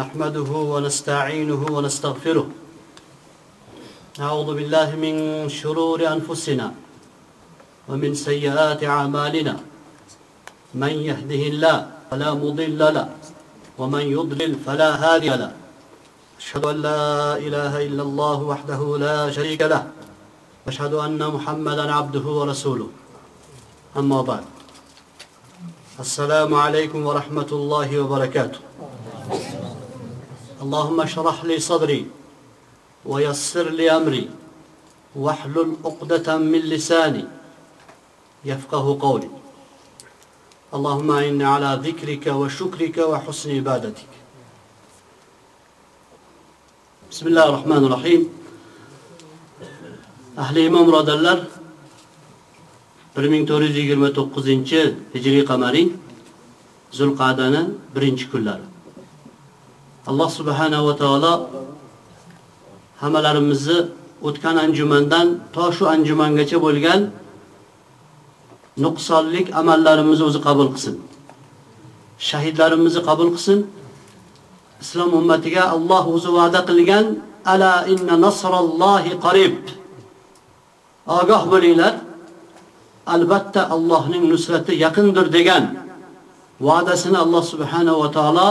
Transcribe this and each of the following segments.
نحمده ونستعينه ونستغفره. نعوذ بالله من شرور أنفسنا ومن سيئات أعمالنا. من يهده الله فلا مضل له ومن يضلل فلا هادي له. أشهد أن لا إله إلا الله وحده لا شريك له. وأشهد أن محمدا عبده ورسوله. أما بعد. السلام عليكم ورحمة الله وبركاته. اللهم اشرح لي صدري ويسر لي أمري واحلل عقدة من لساني يفقه قولي. اللهم إني على ذكرك وشكرك وحسن عبادتك. بسم الله الرحمن الرحيم. أهل إمام رادلر 1429 hijriy qamariy Zulqa'dani birinchi kunlari. Alloh subhanahu va taolo hammalarimizni o'tgan anjumandan to shu anjumangacha bo'lgan nuqsonlik amallarimizni o'zi qabul qilsin. Shahidlarimizni qabul qilsin. Islom ummatiga Alloh o'zi va'da qilgan ala inna nasrallohi qarib. Ogoh bo'linglar. albatta Allohning nusrati yaqindir degan va'dasini Alloh subhanahu va taolo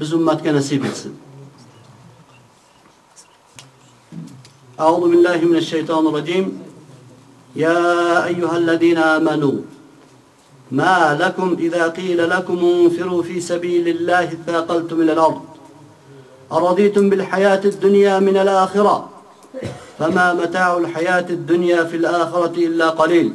biz ummatga nasib etsin. أعوذ بالله من الشيطان الرجيم يا أيها الذين آمنوا ما لكم إذا قيل لكم انفروا في سبيل الله ثاقلتم إلى الأرض أرضيتم بالحياة الدنيا من الآخرة فما متاع الحياة الدنيا في الآخرة إلا قليل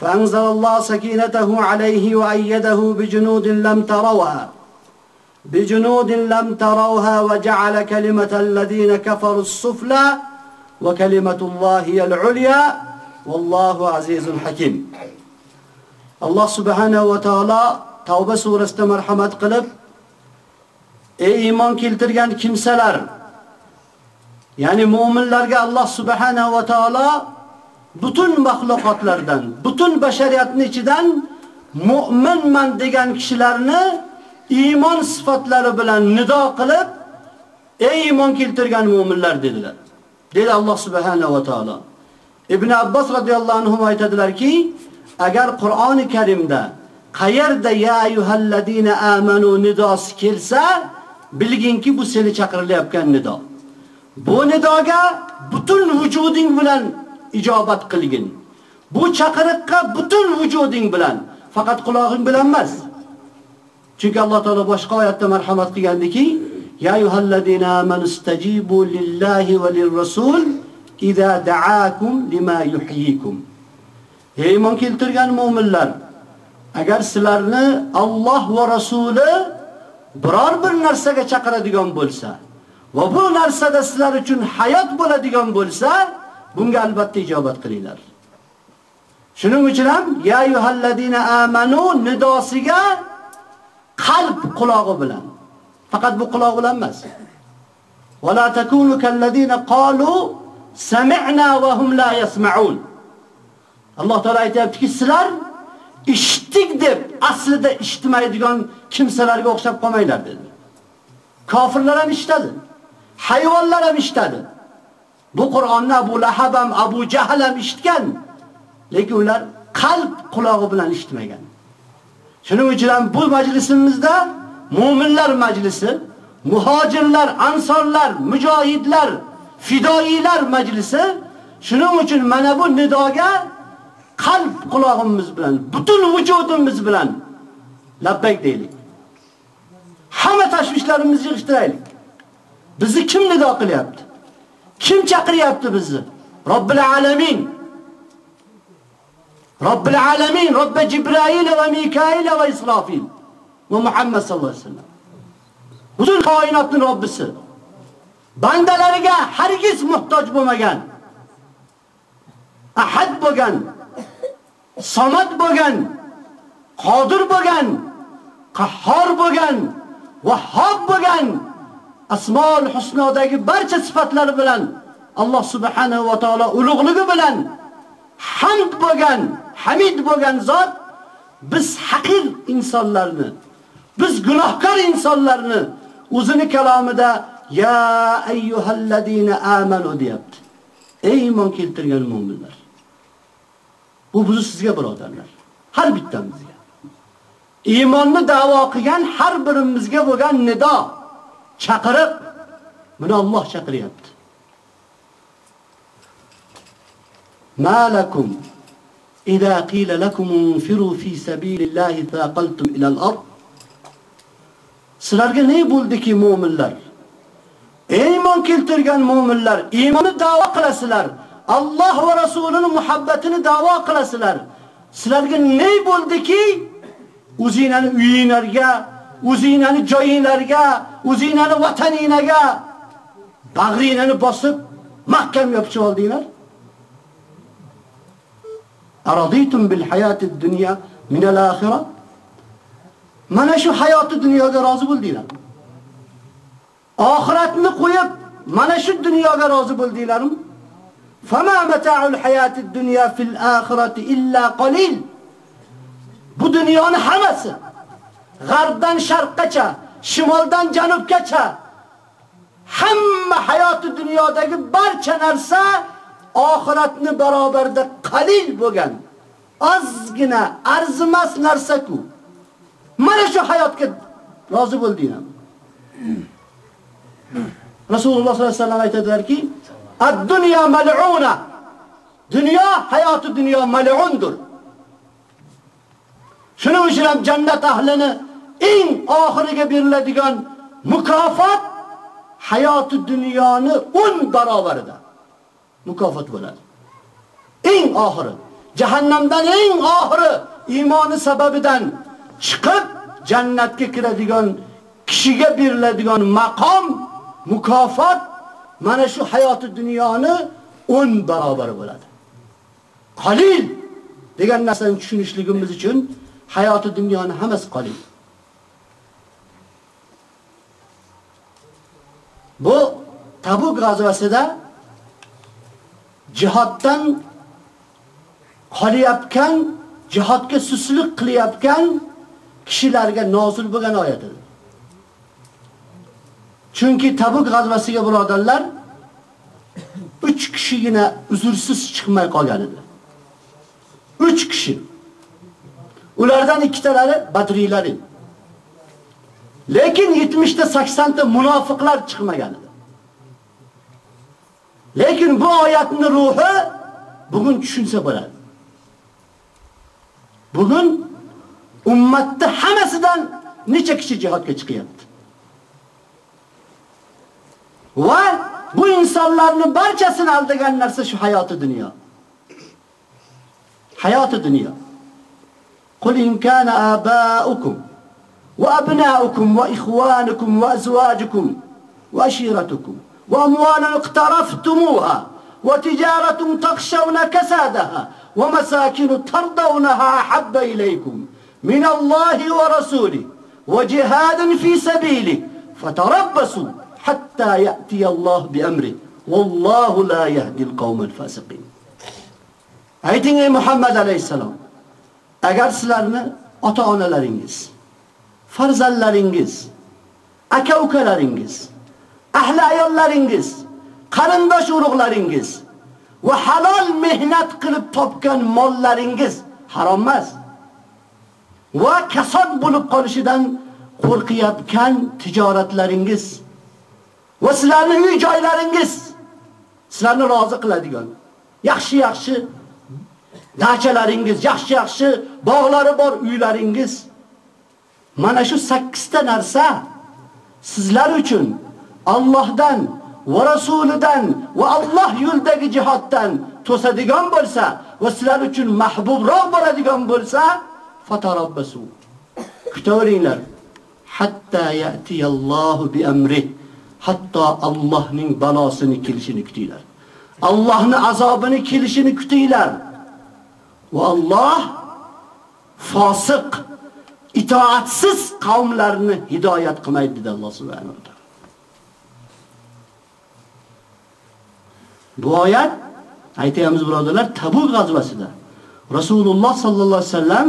فأنزل الله سكينته عليه وأيده بجنود لم تروها بجنود لم تروها وجعل كلمة الذين كفروا السفلى وكلمة الله هي العليا والله عزيز حكيم. الله سبحانه وتعالى توبة سورة مرحمة قلب Ey iymon keltirgan kimsalar ya'ni mu'minlarga Alloh subhanahu va taolo butun mahluqotlardan, butun bashariyatning ichidan mu'minman degan kishilarni iymon sifatlari bilan nido qilib, ey iymon keltirgan mu'minlar dedilar. Dedi Alloh subhanahu va taolo. Ibn Abbos radhiyallohu anhu aytadilarki, agar Qur'oni Karimda qayerda ya ayyuhallazina amanu nidosi kelsa, bilginki bu seni chaqirilayotgan nido. Bu nidoga butun vujuding bilan ijobat qilgin. Bu chaqiriqqa butun vujuding bilan, faqat quloqing bilan emas. Chunki Alloh taolo boshqa oyatda marhamat qilgandiki, ya ayyuhallazina amanustajibu lillahi va lirrasul idza da'akum lima yuhyikum. Ey iymon keltirgan mu'minlar, agar sizlarni Alloh va rasuli biror bir narsaga chaqiradigan bo'lsa va bu narsada sizlar uchun hayot bo'ladigan bo'lsa, bunga albatta ijobat qilinglar. Shuning uchun ham ya ayyuhallazina amanu nidosiga qalb qulog'i bilan. Faqat bu quloq bilan emas. Va la takunu kalladina qalu sami'na va hum la yasma'un. Alloh taolay aytayaptiki, sizlar eshitdik deb aslida eshitmaydigan kimsalarga o'xshab qolmanglar dedi. Kofirlar ham eshitadi. Hayvonlar ham eshitadi. Bu Qur'onni Abu Lahab ham, Abu Jahl ham eshitgan. Lekin ular qalb qulog'i bilan eshitmagan. Shuning uchun ham bu majlisimizda mu'minlar majlisi, muhojirlar, ansorlar, mujohidlar, fidoilar majlisi. Shuning uchun mana bu nidoga qalb qulog'imiz bilan, butun vujudimiz bilan labbayk deylik. Hamma tashvishlarimizni yig'ishtiraylik. Bizni kim nido qilyapti? Kim chaqiryapti bizni? Robbil alamin. Robbil alamin, Robbi Jibril va Mikail va Israfil va Muhammad sallallohu alayhi vasallam. Butun koinotning Robbisi. Bandalariga hargiz muhtoj bo'lmagan. Ahad bo'lgan, Samad bo'lgan, Qodir bo'lgan, Qahhor bo'lgan, Vahhab bo'lgan, Asmol Husnodagi barcha sifatlari bilan Alloh subhanahu va taolo ulug'ligi bilan hamd bo'lgan, hamid bo'lgan zot biz haqir insonlarni, biz gunohkor insonlarni o'zini kalomida ya ayyuhallazina amanu deyapti. Ey iymon keltirgan mu'minlar. Bu bizni sizga birodarlar. Har bittamizga. Iymonni da'vo qilgan har birimizga bo'lgan nido, chaqirib buni Alloh chaqiryapti. Malakum idza qila lakum unfiru fi sabilillahi taqaltum ila al-ard Sizlarga ne bo'ldiki mu'minlar? Iymon keltirgan mu'minlar, iymonni da'vo qilasizlar. Alloh va rasulining muhabbatini da'vo qilasizlar. Sizlarga ne bo'ldiki? O'zingizning uyingizga o'zingizning joyingizlarga, o'zinglarni vataningizga bag'ringlarni bosib mahkam yopishib oldinglar. Araditum bil hayatid dunya min al-akhirah? Mana shu hayoti dunyoga rozi bo'ldinglar. Oxiratni qo'yib, mana shu dunyoga rozi bo'ldinglarmi? Fama mata'ul hayatid dunya fil akhirati illa qalil. Bu dunyoning hammasi g'arbdan sharqgacha, shimoldan janubgacha hamma hayoti dunyodagi barcha narsa oxiratni barobarda qalil bo'lgan, ozgina, arzimas narsa-ku. Mana shu hayotga rozi bo'ldinglar. Rasululloh sollallohu alayhi vasallam aytadilarki, "Ad-dunya mal'una." Dunyo, hayoti dunyo mal'undur. Shuning uchun ham jannat ahlini eng oxiriga beriladigan mukofot hayoti dunyoni 10 barobarida mukofot bo'ladi. Eng oxiri, jahannamdan eng oxiri iymoni sababidan chiqib jannatga kiradigan kishiga beriladigan maqom, mukofot mana shu hayoti dunyoni 10 barobari bo'ladi. Qalil degan narsani tushunishligimiz uchun hayoti dunyoni hammasi qalil. Bu Tabuk g'azvasida jihoddan qolayotgan, jihodga suslik qilayotgan kishilarga nozil bo'lgan oyat edi. Chunki Tabuk g'azvasiga birodarlar 3 kishigina uzursiz chiqmay qolgan edi. 3 kishi. Ulardan ikkitalari badriylar edi. Lekin 70 ta 80 ta munofiqlar chiqmagan edi. Lekin bu oyatning ruhi bugun tushunsa bo'ladi. Bugun ummatda hammasidan necha kishi jihodga chiqyapti. Va bu insonlarning barchasini aldagan narsa shu hayoti dunyo. Hayoti dunyo. Qul in kana aba'ukum وأبناؤكم وإخوانكم وأزواجكم وأشيرتكم وأموالا اقترفتموها وتجارة تخشون كسادها ومساكن ترضونها أحب إليكم من الله ورسوله وجهاد في سبيله فتربصوا حتى يأتي الله بأمره والله لا يهدي القوم الفاسقين. أيتين محمد عليه السلام agar sizlarni ota-onalaringiz, farzandlaringiz, aka-ukalaringiz, ahli ayollaringiz, qarindosh urug'laringiz va halol mehnat qilib topgan mollaringiz harom emas. Va kasod bo'lib qolishidan qo'rqiyotgan tijoratlaringiz va sizlarning uy joylaringiz sizlarni rozi qiladigan yaxshi-yaxshi dachalaringiz, yaxshi-yaxshi bog'lari bor uylaringiz mana shu 8 ta narsa sizlar uchun Allohdan va rasulidan va Alloh yo'lidagi jihoddan to'sadigan bo'lsa va sizlar uchun mahbubroq bo'ladigan bo'lsa, fatarabbasu. Kutaveringlar. Hatta ya'tiyallohu bi amri. Hatto Allohning balosini kelishini kutinglar. Allohning azobini kelishini kutinglar. Va Alloh fosiq, itoatsiz qavmlarni hidoyat qilmaydi dedi Alloh subhanahu va taolo. Bu oyat aytaymiz birodarlar Tabuk g'azvasida Rasululloh sallallohu alayhi vasallam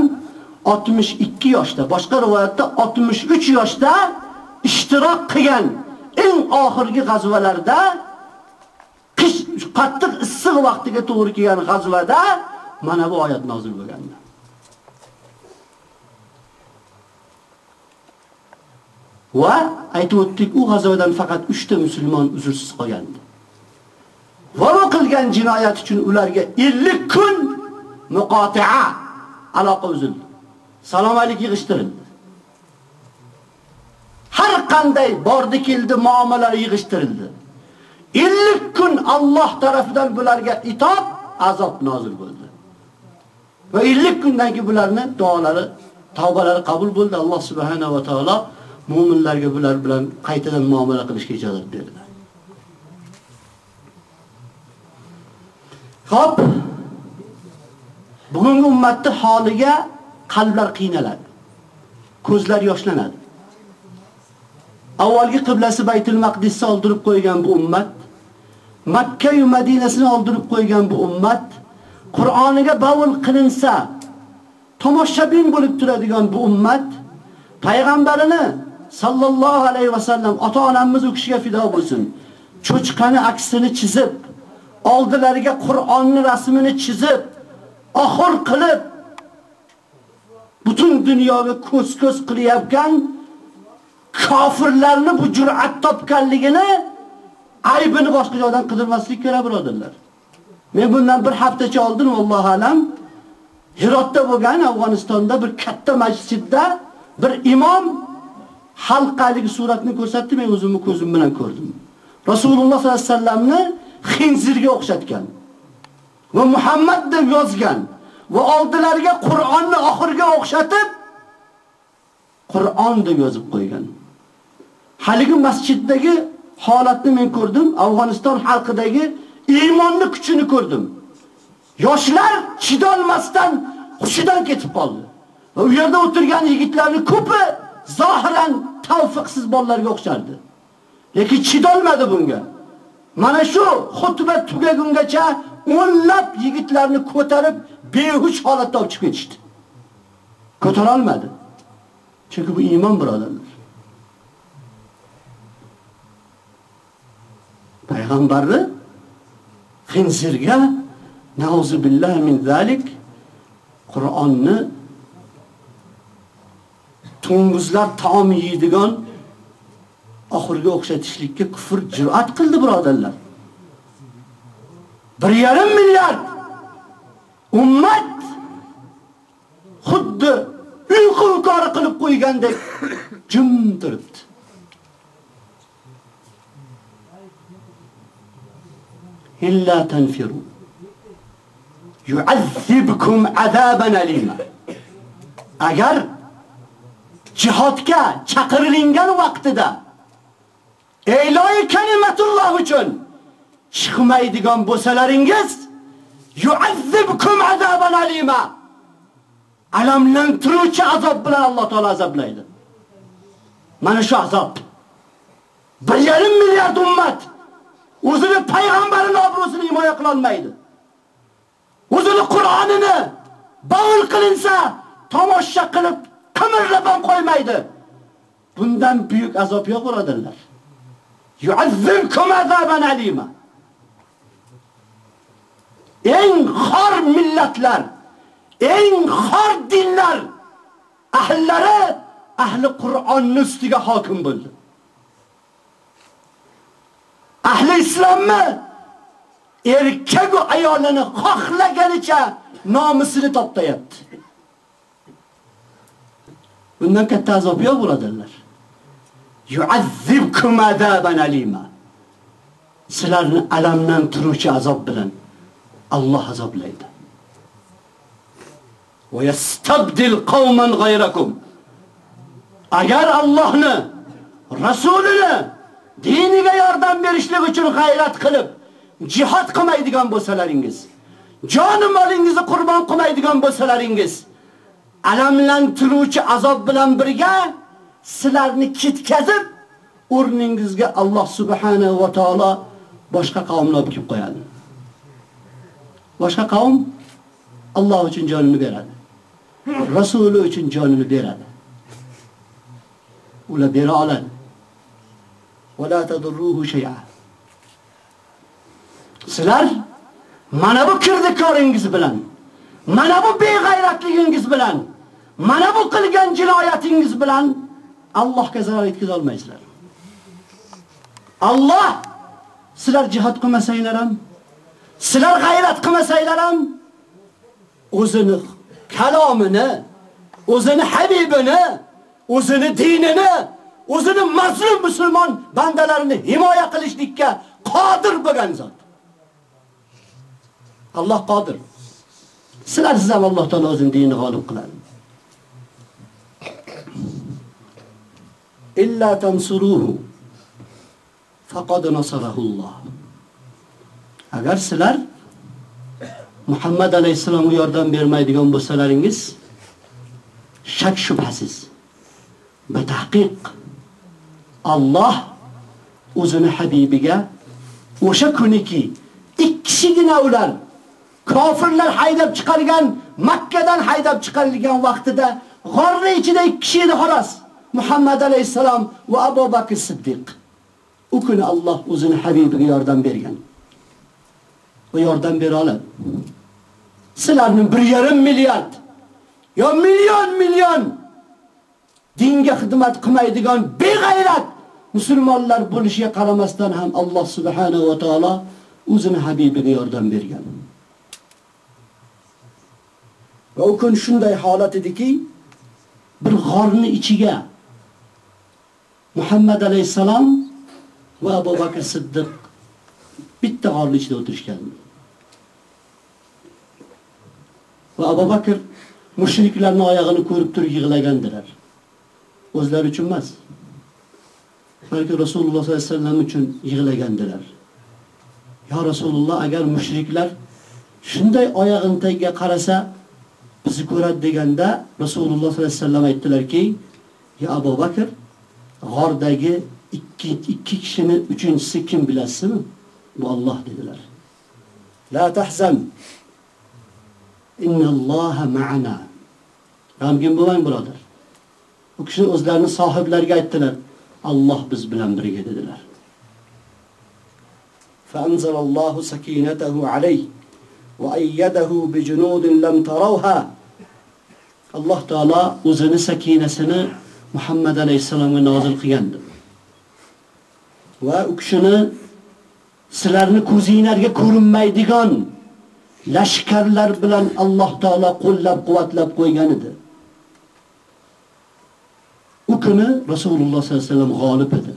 62 yoshda, boshqa rivoyatda 63 yoshda ishtirok qilgan eng oxirgi g'azvalarda qish qattiq issiq vaqtiga to'g'ri kelgan g'azvada mana bu oyat nozil bo'lgan. Va aytib o'tdik, u g'azovadan faqat 3 ta musulmon uzrsiz qolgandi. va qilgan jinoyat uchun ularga 50 kun muqotaa aloqa uzildi. Salomalik yig'ishtirildi. Har qanday bordi keldi muomalalar yig'ishtirildi. 50 kun Alloh tomonidan bularga itoat azob nozil bo'ldi. Va 50 kundan keyin bularning duolari, tavbalari qabul bo'ldi. Alloh subhanahu va taolo mu'minlarga bular bilan qaytadan muomala qilishga ijozat berdi. Xo'p. Bugungi ummatning holiga qalblar qiynaladi. Ko'zlar yoshlanadi. Avvalgi qiblasi Baytul Maqdisni oldirib qo'ygan bu ummat, Makka va Madinasini oldirib qo'ygan bu ummat Qur'oniga bavul qilinsa, tomoshabin bo'lib turadigan bu ummat payg'ambarini sallallohu alayhi vasallam ota-onamiz u kishiga fido bo'lsin. Cho'chqani aksini chizib oldilariga Qur'onning rasmini chizib, oxir qilib butun dunyoga ko'z-ko'z qilyapgan kofirlarni bu jur'at topganligini aybini boshqa joydan qidirmaslik kerak birodarlar. Men bundan bir haftacha oldin vallohu alam Hirotda bo'lgan Afg'onistonda bir katta masjidda bir imom halqalik suratni ko'rsatdi, men o'zimni ko'zim bilan ko'rdim. Rasululloh sollallohu alayhi vasallamni xinzirga o'xshatgan va Muhammad deb yozgan va oldilariga Qur'onni oxirga o'xshatib Qur'on deb yozib qo'ygan. Haligi masjiddagi holatni men ko'rdim, Afg'oniston xalqidagi iymonni kuchini ko'rdim. Yoshlar chidolmasdan hushidan ketib qoldi. Va u yerda o'tirgan yigitlarning ko'pi zohiran tavfiqsiz bolalarga o'xshardi. Lekin chidolmadi bunga. Mana shu xutba tugagungacha o'nlab yigitlarni ko'tarib behush holatda olib chiqib ketishdi. Ko'tara olmadi. Chunki bu iymon birodarlar. Payg'ambarni xinzirga nauzu billahi min zalik Qur'onni tunguzlar taom yeydigan oxirga o'xshatishlikka kufr jur'at qildi birodarlar. 1.5 milliard ummat xuddi uyqu inkori qilib qo'ygandek jim turibdi. illa tanfiru yu'azzibkum azaban alima. Agar jihodga chaqirilgan vaqtida E'loyi kalimatulloh uchun chiqmaydigan bo'lsalaringiz yu'azzibkum azaban alima. Alamlantiruvchi azob bilan Alloh taolo azoblaydi. Mana shu azob. 1.5 milliard ummat o'zini payg'ambarining obro'sini himoya qila olmaydi. O'zini Qur'onini bavul qilinsa, tomosha qilib qimirlab ham qo'ymaydi. Bundan buyuk azob yo'q birodarlar. Yu'azzimkum azaban alima. Eng xor millatlar, eng xor dinlar ahllari ahli Qur'onning ustiga hokim bo'ldi. Ahli islommi erkak va ayolini xohlaganicha nomusini toptayapti. Bundan katta azob yo'q birodarlar. Yu'azzibkum azaban alima. Sizlarni alamdan turuvchi azob bilan Alloh azoblaydi. Va yastabdil qauman ghayrakum. Agar Allohni, Rasulini diniga yordam berishlik uchun g'ayrat qilib, jihad qilmaydigan bo'lsalaringiz, jon molingizni qurbon qilmaydigan bo'lsalaringiz, alamlantiruvchi azob bilan birga sizlarni ketkazib, o'rningizga Alloh subhanahu va taolo boshqa qavmni olib kelib qo'yadi. Boshqa qavm Alloh uchun jonini beradi. Rasuli uchun jonini beradi. Ular bera oladi. Wala tadurruhu shay'a. Sizlar mana bu kirdikoringiz bilan, mana bu beg'ayratligingiz bilan, mana bu qilgan jinoyatingiz bilan Allohga zarar yetkaza olmaysizlar. Alloh sizlar jihad qilmasanglar ham, sizlar g'ayrat qilmasanglar ham o'zini kalomini, o'zini habibini, o'zini dinini, o'zini mazlum musulmon bandalarini himoya qilishlikka qodir bo'lgan zot. Alloh qodir. Sizlar siz ham Alloh taolo o'zining dinini g'olib qiladi. Illa tansuruhu faqad nasarahulloh. Agar sizlar Muhammad alayhisolamga yordam bermaydigan bo'lsalaringiz, shak shubhasiz va tahqiq Alloh o'zini habibiga o'sha kuniki ikkishigina ular kofirlar haydab chiqargan Makkadan haydab chiqarilgan vaqtida g'orni ichida ikki kishi edi xolos. Muhammad alayhisalom va Abu Bakr Siddiq. U kuni Alloh o'zini habibiga yordam bergan. Va yordam bera oladi. Sizlarning 1.5 milliard yo million million dinga xizmat qilmaydigan beg'ayrat musulmonlar bo'lishiga qaramasdan ham Alloh subhanahu va taolo o'zini habibiga yordam bergan. Va u kun shunday holat ediki, bir g'orni ichiga Muhammad alayhisalom va Abu Bakr Siddiq bitta g'orni ichida o'tirishgan. Va Abu Bakr mushriklarning oyog'ini ko'rib turib yig'lagandilar. O'zlari uchun emas. balki Rasululloh sollallohu alayhi vasallam uchun yig'lagandilar. Ya Rasululloh, agar mushriklar shunday oyog'ining tagiga qarasa, bizni ko'radi deganda Rasululloh sollallohu alayhi vasallam aytdilarki, "Ya Abu Bakr, g'ordagi ikki ikki kishini uchinchisi kim bilasizmi?" Bu Alloh dedilar. La tahzan. Innalloha ma'ana. G'amgin bo'lmang, birodar. U kishi o'zlarini sohiblariga aytdilar, Alloh biz bilan birga dedilar. Fa anzalallohu sakinatahu alayhi وأيده بجنود لم تروها alloh taolo o'zini sakinasini muhammad alayhissalomga nozil qilgandi va u kishini sizlarni ko'zinglarga ko'rinmaydigan lashkarlar bilan alloh taolo qo'llab-quvvatlab qo'ygan edi u kuni rasululloh sollallohu alayhi vasallam g'olib edi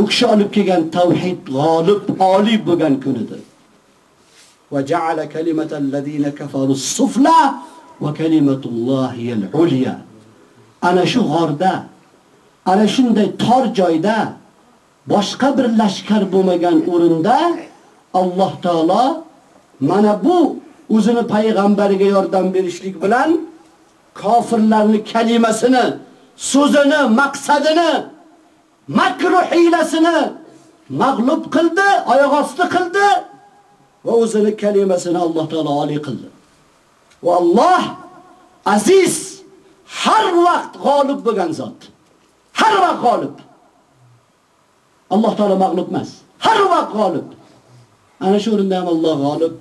u kishi olib kelgan tavhid g'olib oliy bo'lgan kunidir وجعل كلمة الذين كفروا السفلى وكلمة الله هي العليا. أنا شو غردة أنا ana shunday tor joyda boshqa bir lashkar bo'lmagan o'rinda Alloh taolo mana bu o'zini payg'ambariga yordam berishlik bilan kofirlarning kalimasini, so'zini, maqsadini, makru hiylasini mag'lub qildi, oyoq osti qildi va o'zini kalimasini Alloh taolo oliy qildi. Va Alloh aziz har vaqt g'olib bo'lgan zot. Har vaqt g'olib. Alloh taolo mag'lub emas. Har vaqt g'olib. Ana shu o'rinda ham Alloh g'olib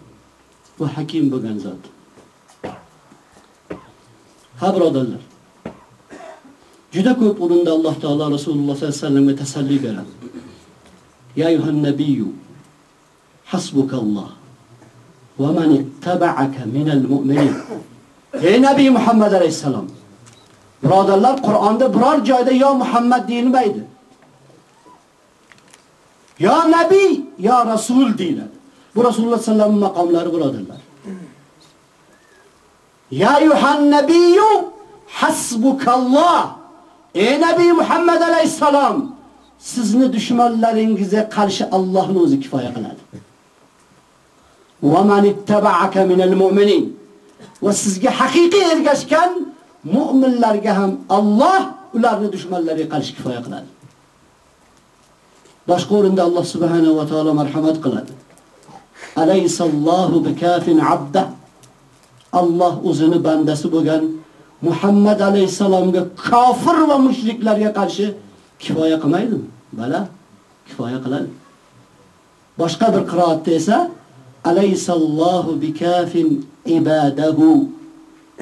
va hakim bo'lgan zot. Ha birodarlar. Juda ko'p o'rinda Alloh taolo Rasululloh sollallohu alayhi vasallamga tasalli beradi. Ya ayyuhan nabiyyu hasbukalloh va man ittaba'aka minal mu'minin. Ey Nabiy Muhammad alayhisalom. Birodarlar, Qur'onda biror joyda yo Muhammad deyilmaydi. Yo Nabiy, yo Rasul deyiladi. Bu Rasululloh sallallohu alayhi vasallam maqomlari birodarlar. Ya ayyuhan nabiyyu hasbukalloh. Ey Nabiy Muhammad alayhisalom, sizni dushmanlaringizga qarshi Allohning o'zi kifoya qiladi. Va man ittaba'aka minal mu'minin. Va sizga haqiqiy ergashgan mu'minlarga ham Alloh ularni dushmanlariga qarshi kifoya qiladi. Boshqa o'rinda Alloh subhanahu va taolo marhamat qiladi. Alaysallohu bikafin 'abda. Alloh o'zini bandasi bo'lgan Muhammad alayhisalomga kofir va mushriklarga qarshi kifoya qilmaydimi? Bala, kifoya qiladi. Boshqa bir qiroatda esa alaysallohu bikafin ibadahu.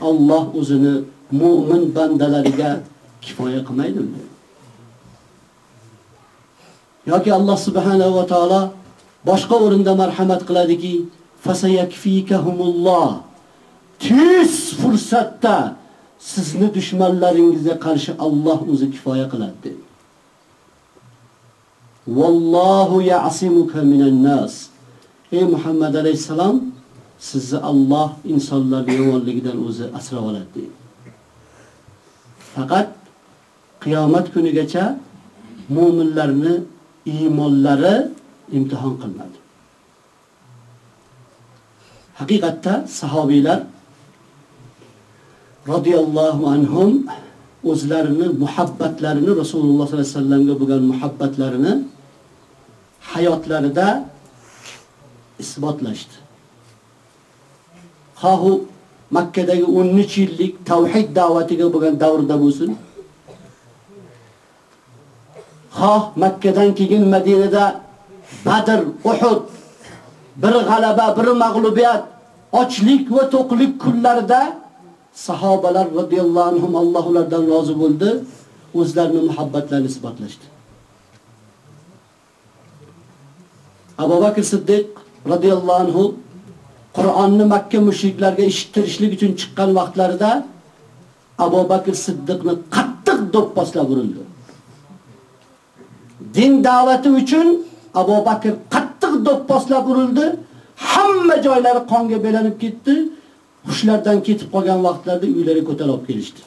Alloh o'zini mu'min bandalariga kifoya qilmaydimi? yoki Alloh subhanahu va taolo boshqa o'rinda marhamat qiladiki, fasayakfikahumulloh. Tez fursatda sizni dushmanlaringizga qarshi Alloh o'zi kifoya qiladi dedi. Vallohu ya'simuka minan nas. Ey Muhammad alayhisalom, sizni Alloh insonlarning yomonligidan o'zi asrab oladi dedi. Faqat qiyomat kunigacha mu'minlarni iymonlari imtihon qilinadi. Haqiqatda sahobiylar radhiyallohu anhum o'zlarini muhabbatlarini Rasululloh sollallohu alayhi vasallamga bo'lgan muhabbatlarini hayotlarida isbotlashdi. Xohu Makkadagi 13 yillik tavhid da'vatiga bo'lgan davrda bo'lsin, xoh Makkadan keyin Madinada Badr, Uhud bir g'alaba, bir mag'lubiyat, ochlik va to'qlik kunlarida sahobalar radhiyallohu anhum Alloh ulardan rozi bo'ldi, o'zlarining muhabbatlarini isbotlashdi. Abu Bakr Siddiq radhiyallohu anhu Qur'onni Makka mushriklarga eshittirishlik uchun chiqqan vaqtlarida Abu Bakr Siddiqni qattiq do'pposlab urildi. din da'vati uchun Abu Bakr qattiq do'pposlab urildi. Hamma joylari qonga belanib ketdi. Qushlardan ketib qolgan vaqtlarda uylariga ko'tarib kelishdi.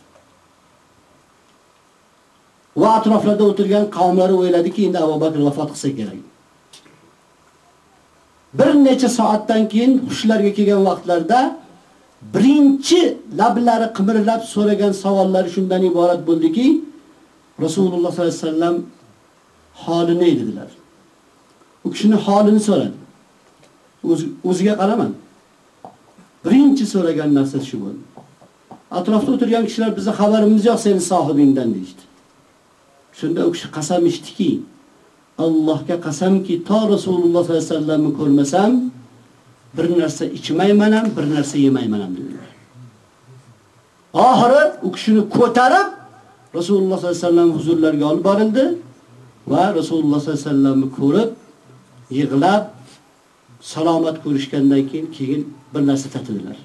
Va atroflarda o'tirgan qavmlari o'yladiki, endi Abu Bakr vafot qilsa kerak. Bir necha soatdan keyin xushlarga kelgan vaqtlarda birinchi lablari qimirlab so'ragan savollari shundan iborat bo'ldiki, Rasululloh sollallohu alayhi vasallam holi ne dedilar. U kishining holini so'radi. O'ziga qaraman. Birinchi so'ragan narsa shu bo'ldi. Atrofda o'tirgan kishilar bizga xabarimiz yo'q seni sohibingdan deydi. Shunda u kishi qasam ichdiki, Allohga qasamki, to Rasululloh sollallohu alayhi vasallamni ko'rmasam, bir narsa ichmayman ham, bir narsa yemayman ham dedilar. Oxiri u kishini ko'tarib Rasululloh sollallohu alayhi vasallam huzurlariga olib borildi va Rasululloh sollallohu alayhi vasallamni ko'rib, yig'lab salomat ko'rishgandan keyin keyin bir narsa tatidilar.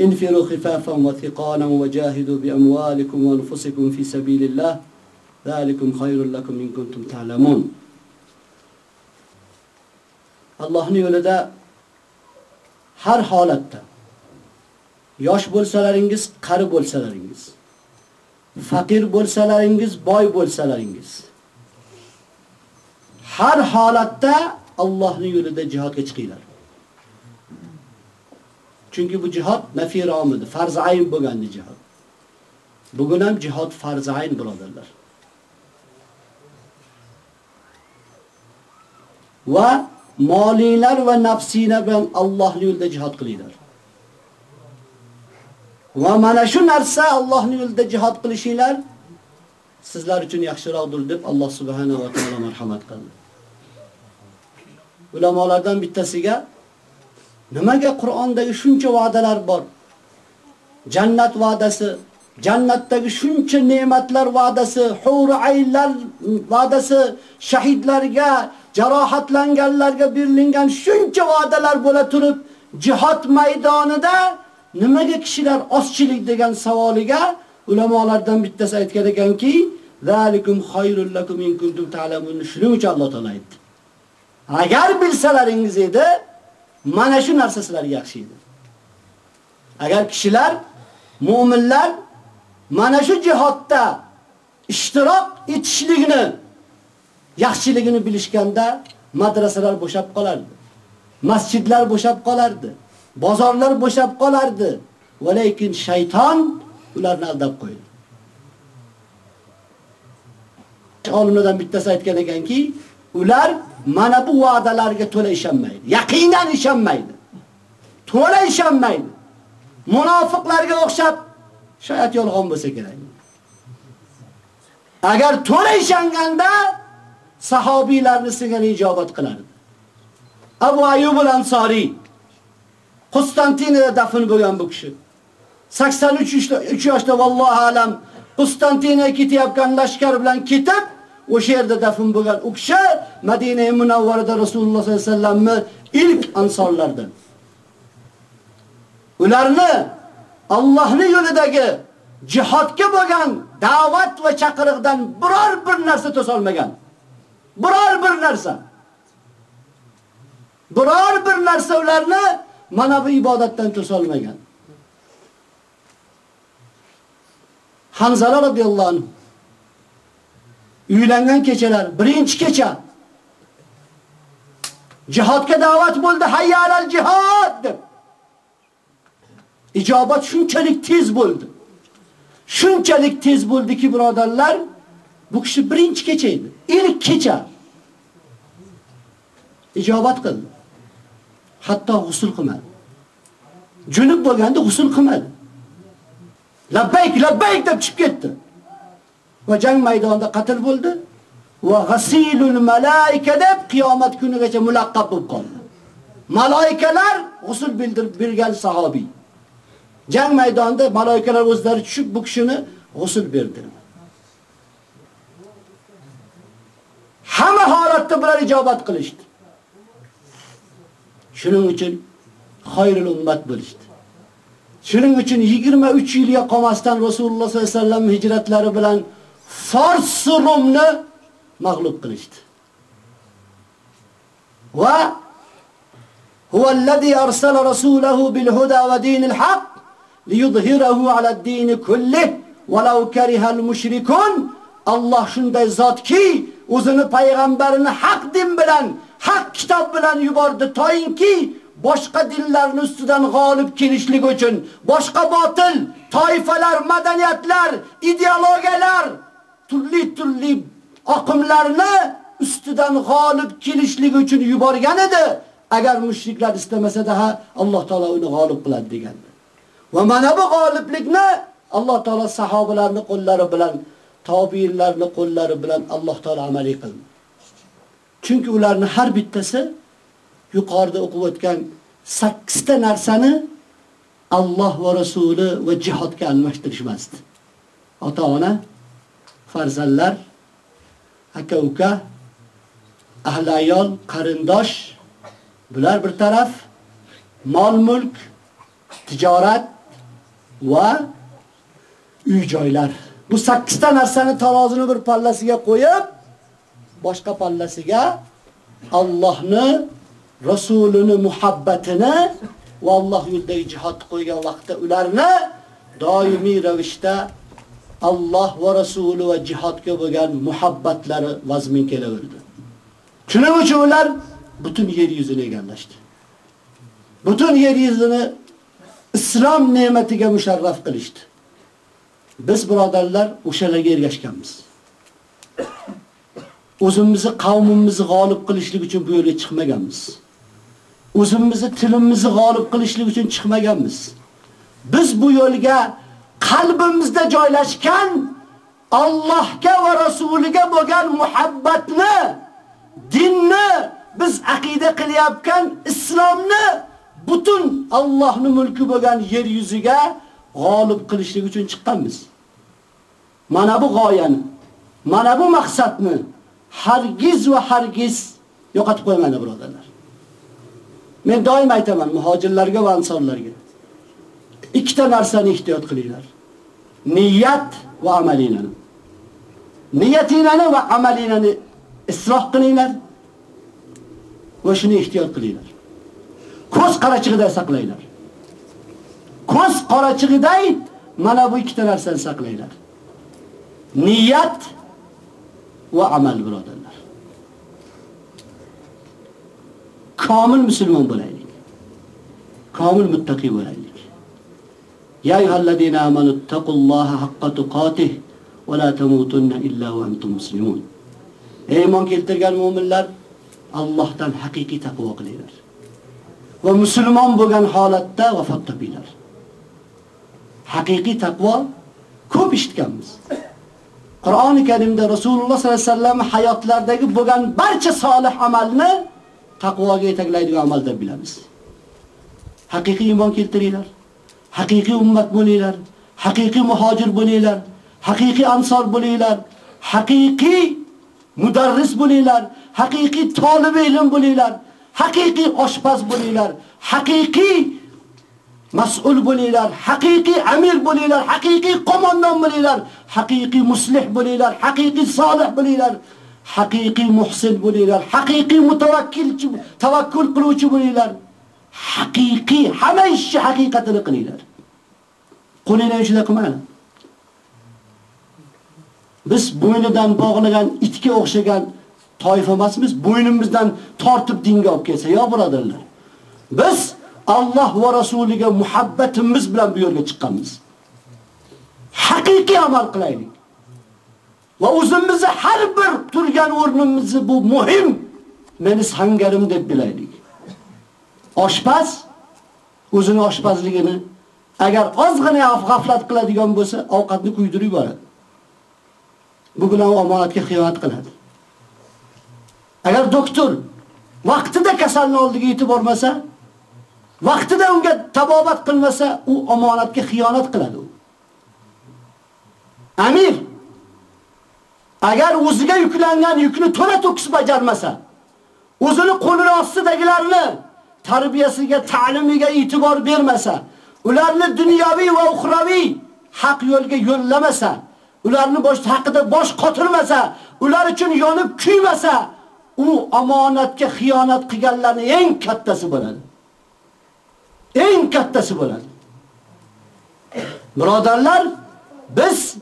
انفروا خفافا وثقالا وجاهدوا بأموالكم وأنفسكم في سبيل الله ذلكم خير لكم إن كنتم تعلمون Allohning yo'lida har holatda yosh bo'lsalaringiz, qari bo'lsalaringiz, faqir bo'lsalaringiz, boy bo'lsalaringiz har holatda Allohning yo'lida jihodga chiqinglar. Chunki bu jihad nafiy romidi, farz ayn bo'lgan jihad. Bugun ham jihad farz ayn birodarlar. Va molinglar va nafsinglar bilan Alloh yo'lida jihad qilinglar. Va mana shu narsa Alloh yo'lida jihad qilishinglar sizlar uchun yaxshiroqdir deb Alloh subhanahu va taolo marhamat qildi. Ulamolardan bittasiga nimaga Qur'ondagi shuncha va'dalar bor? Jannat va'dasi, jannatdagi shuncha ne'matlar va'dasi, hur aylar va'dasi, shahidlarga, jarohatlanganlarga berilgan shuncha va'dalar bo'la turib, jihad maydonida nimaga kishilar ozchilik degan savoliga ulamolardan bittasi aytgan ekanki, "Zalikum khayrul lakum in kuntum ta'lamun." Shuning uchun Alloh taolay aytdi. Agar bilsalaringiz edi, mana shu narsa sizlarga yaxshi edi. Agar kishilar, mu'minlar mana shu jihodda ishtirok etishligini, yaxshiligini bilishganda madrasalar bo'shab qolardi. Masjidlar bo'shab qolardi. Bozorlar bo'shab qolardi. Va lekin shayton ularni aldab qo'ydi. Olimlardan bittasi aytgan ekanki, ular mana bu va'dalarga to'la ishonmaydi. Yaqinan ishonmaydi. To'la ishonmaydi. Munofiqlarga o'xshab shoyat yolg'on bo'lsa kerak. Agar to'la ishonganda sahobiylarni singan ijobat qilardi. Abu Ayyub al-Ansari Konstantiniyada dafn bo'lgan bu kishi. 83 yoshda vallohu alam Konstantiniyaga ketayotgan lashkar bilan ketib, o'sha yerda dafn bo'lgan u kishi Madina Munawvarada Rasululloh sollallohu alayhi vasallamni ilk ansorlardan. Ularni Allohning yo'lidagi jihodga bo'lgan da'vat va chaqiriqdan biror bir narsa to'solmagan. Biror bir narsa. Biror bir narsa ularni mana bu ibodatdan to'solmagan. Hanzala radhiyallohu anhu uylangan kechalar, birinchi kecha jihodga da'vat bo'ldi, hayya jihod jihad deb. Ijobat shunchalik tez bo'ldi. Shunchalik tez bo'ldiki, birodarlar, bu kishi birinchi kecha edi. Ilk kecha ijobat qildi. Hatto g'usl qilmadi. Junub bo'lganda g'usl qilmadi. Labbayk, labbayk deb chiqib ketdi. Va jang maydonida qatl bo'ldi. Va ghasilul malaika deb qiyomat kunigacha mulaqqab bo'lib qoldi. Malaikalar g'usl bildirib bergan sahobiy. Jang maydonida malaikalar o'zlari tushib bu kishini g'usl berdi. Hamma holatda bular ijobat qilishdi. Shuning uchun xayrul ummat bo'lishdi. Shuning uchun 23 yilga qolmasdan Rasululloh sollallohu alayhi vasallam hijratlari bilan Fors Rumni mag'lub qilishdi. Va huwa alladhi arsala rasulahu bil huda va dinil haqq liyudhhirahu ala ad-din kulli walau karihal mushrikun. Alloh shunday zotki, o'zini payg'ambarini haq din bilan, haq kitob bilan yubordi toyinki boshqa dinlarning ustidan g'olib kelishlik uchun boshqa botil toifalar, madaniyatlar, ideologiyalar, turli-turli oqimlarni ustidan g'olib kelishlik uchun yuborgan edi. Agar mushriklar istamasa-da, Alloh taolo uni g'olib qiladi degandi. Va mana bu g'oliblikni Alloh taolo sahobalarning qo'llari bilan, tobiinlarning qo'llari bilan Alloh taolo amaliy qildi. Chunki ularning har bittasi yuqorida o'qib o'tgan 8 ta narsani Alloh va Rasuli va jihodga almashtirishmasdi. Ota-ona, farzandlar, aka-uka, ahli ayol, qarindosh, bular bir taraf, mol-mulk, tijorat va uy-joylar. Bu 8 ta narsani tarozini bir pallasiga qo'yib, boshqa pallasiga Allohni Rasulini muhabbatini va Alloh yo'lidagi jihad qo'ygan vaqtda ularni doimiy ravishda Alloh va Rasuli va jihodga bo'lgan muhabbatlari vazmin kelaverdi. Shuning uchun ular butun yer yuzini egallashdi. Butun yer yuzini islom ne'matiga musharraf qilishdi. Biz birodarlar o'shalarga ergashganmiz. o'zimizni qavmimizni g'olib qilishlik uchun bu yo'lga chiqmaganmiz. O'zimizni tilimizni g'olib qilishlik uchun chiqmaganmiz. Biz bu yo'lga qalbimizda joylashgan Allohga va rasuliga bo'lgan muhabbatni, dinni biz aqida qilyapgan islomni butun Allohning mulki bo'lgan yer yuziga g'olib qilishlik uchun chiqqanmiz. Mana bu g'oyani, mana bu maqsadni hargiz va hargiz yo'qotib qo'ymanglar, birodarlar. Men doim aytaman muhojirlarga va ansorlarga. Ikkita narsani ehtiyot qilinglar. Niyat va amalinani. Niyatingni va amalingni isloh qilinglar. Va shuni ehtiyot qilinglar. Ko'z qarachig'ida saqlanglar. Ko'z qarachig'iday mana bu ikkita narsani saqlanglar. Niyat va amal birodarlar. Komil musulmon bo'laylik. Komil muttaqi bo'laylik. Ya ayyuhallazina amanu taqulloha haqqa tuqatih va la tamutunna illa va antum muslimun. Ey iymon keltirgan mu'minlar, Allohdan haqiqiy taqvo qilinglar. Va musulmon bo'lgan holatda vafot topinglar. Haqiqiy taqvo ko'p eshitganmiz. Qur'oni Karimda Rasululloh sollallohu alayhi vasallam hayotlaridagi bo'lgan barcha solih amalni taqvoga yetaklaydigan amal deb bilamiz. Haqiqiy iymon keltiringlar. Haqiqiy ummat bo'linglar. Haqiqiy muhojir bo'linglar. Haqiqiy ansor bo'linglar. Haqiqiy mudarris bo'linglar. Haqiqiy talib ilm bo'linglar. Haqiqiy oshpaz bo'linglar. Haqiqiy mas'ul bo'linglar, haqiqiy amir bo'linglar, haqiqiy qo'mondon bo'linglar, haqiqiy muslih bo'linglar, haqiqiy solih bo'linglar, haqiqiy muhsin bo'linglar, haqiqiy mutawakkilchi, tavakkul qiluvchi bo'linglar. Haqiqiy hamma ishni haqiqatini qilinglar. Qo'linglar shunday qilmang. Biz bo'ynidan bog'lagan itga o'xshagan toifa emasmiz, bo'ynimizdan tortib dinga olib kelsa, yo birodarlar. Biz Alloh va rasuliga muhabbatimiz bilan bu yo'lga chiqqanmiz. Haqiqiy amal qilaylik. Va o'zimizni har bir turgan o'rnimizni bu muhim meni sangarim deb bilaylik. Oshpaz o'zini oshpazligini agar ozgina g'aflat qiladigan bo'lsa, ovqatni kuydirib yuboradi. Bu bilan omonatga xiyonat qiladi. Agar doktor vaqtida kasalni oldiga yetib bormasa, vaqtida unga tabobat qilmasa, u omonatga xiyonat qiladi u. Amir agar o'ziga yuklangan yukni to'la to'kis bajarmasa, o'zini qo'lini ostidagilarni tarbiyasiga, ta'limiga e'tibor bermasa, ularni dunyoviy va uxraviy haq yo'lga yo'llamasa, ularni bosh haqida bosh qotirmasa, ular uchun yonib kuymasa, u omonatga xiyonat qilganlarning eng kattasi bo'ladi. eng kattasi bo'ladi. Birodarlar, biz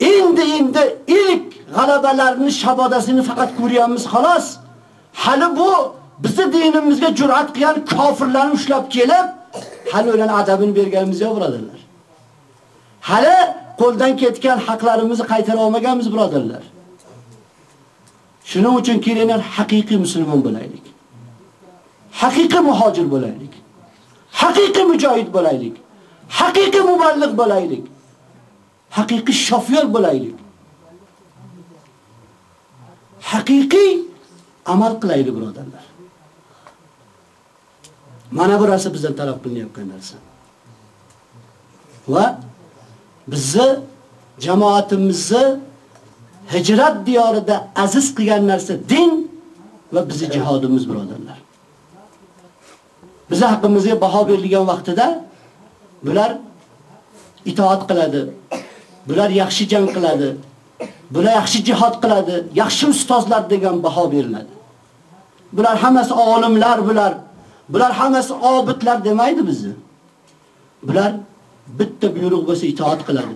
endi-endi ilk g'alabalarni shabodasini faqat ko'ryapmiz xolos. Hali bu bizni dinimizga jur'at qilgan kofirlarni ushlab kelib, hali ularni adabini berganimiz yo'q, birodarlar. Hali qo'ldan ketgan haqlarimizni qaytara olmaganmiz, birodarlar. Shuning uchun kelinglar haqiqiy musulmon bo'laylik. Haqiqiy muhojir bo'laylik. haqiqiy mujohid bo'laylik. Haqiqiy muballigh bo'laylik. Haqiqiy shofyor bo'laylik. Haqiqiy amal qilaylik birodarlar. Mana bu narsa bizdan talab qilinayotgan narsa. Va bizni jamoatimizni hijrat diyorida aziz qilgan narsa din va bizning jihodimiz birodarlar. Bizi haqqimizga baho berilgan vaqtida bular itoat qiladi. Bular yaxshi jang qiladi. Bular yaxshi jihad qiladi, yaxshi ustozlar degan baho beriladi. Bular hammasi olimlar bular. Bular hammasi obidlar demaydi bizni. Bular bitta buyruq bo'lsa itoat qiladi.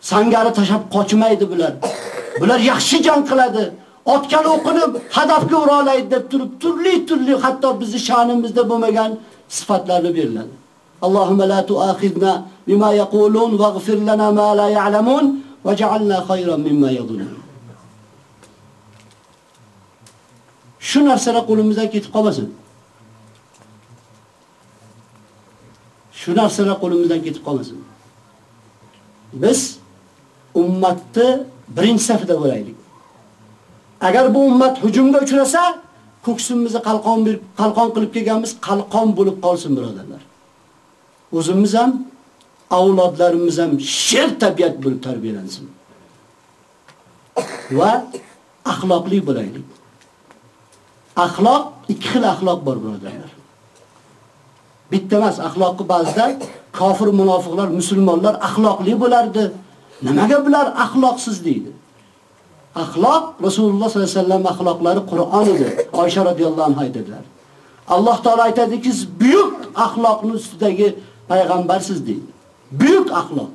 Sangari tashab qochmaydi bular. Bular yaxshi jang qiladi. otgan o'qinib hadafga ura oladi deb turib turli-turli hatto bizni sha'nimizda bo'lmagan sifatlarni beriladi. Allohumma la tu'akhidna bima yaqulun waghfir lana ma la ya'lamun waj'alna khayran mimma yadhunnun. Shu narsalar qo'limizdan ketib qolmasin. Shu narsalar qo'limizdan ketib qolmasin. Biz ummatni birinchi safida bo'laylik. Agar bu ummat hujumga uchrasa, ko'ksimizni qalqon bir qalqon qilib kelganmiz, qalqon bo'lib qolsin birodarlar. O'zimiz ham, avlodlarimiz ham sher tabiat bo'lib tarbiyalansin. Va axloqli bo'laylik. Axloq ikki xil axloq bor birodarlar. Bitta emas, axloqi ba'zida kofir munofiqlar, musulmonlar axloqli bo'lardi. Nimaga bular axloqsiz deydi? Axloq Rasululloh sollallohu alayhi vasallam axloqlari Qur'on edi. Oysha radhiyallohu anha aytadilar. Alloh taolo aytadiki, siz buyuk axloqning ustidagi payg'ambarsiz deydi. Buyuk axloq.